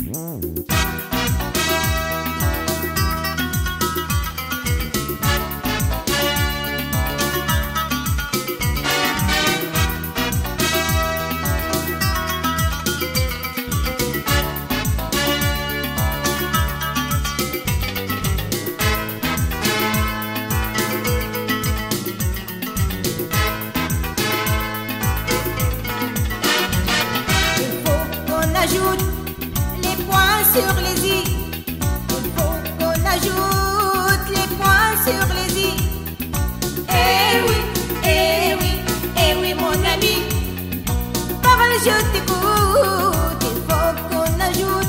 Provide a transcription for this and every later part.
Mm-hmm. Te fac un ajut,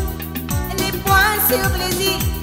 le poate se o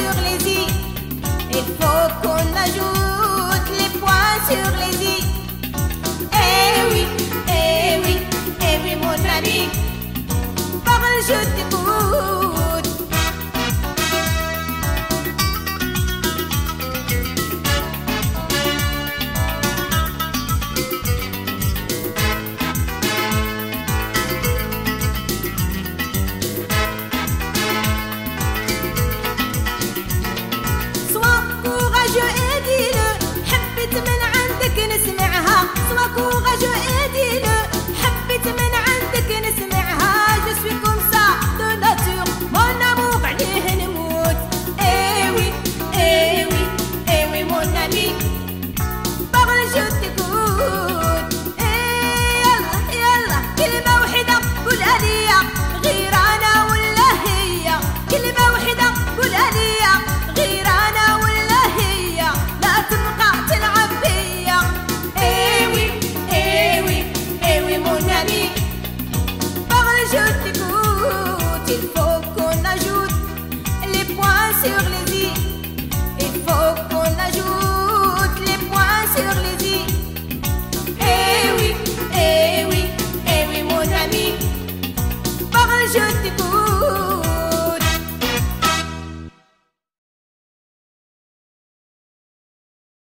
sur les i. Il faut Eh oui, eh oui, eh oui, mon ami, par un jeu de coups.